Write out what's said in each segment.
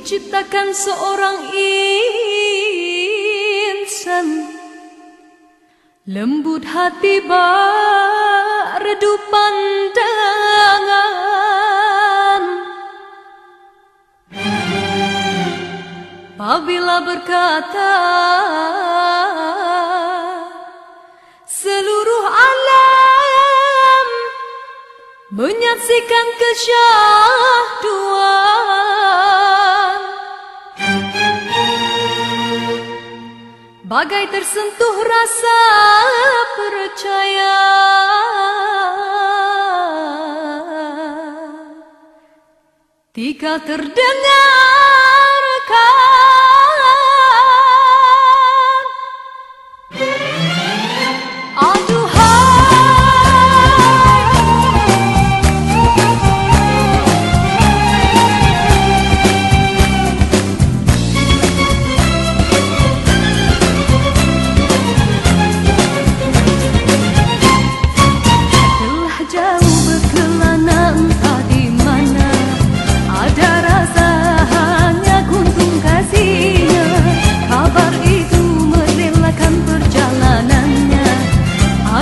diciptakan seorang insan. Lembut hati bak redup pandangan Apabila berkata Seluruh alam Menyaksikan kesyahduan Bagai tersentuh rasa percaya. Tika terdengar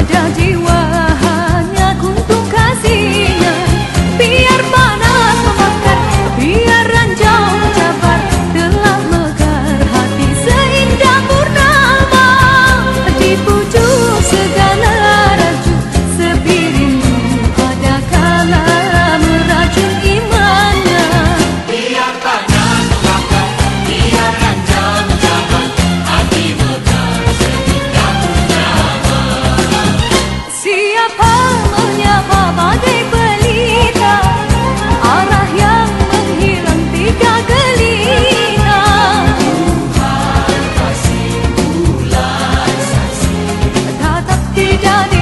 ada jiwa ya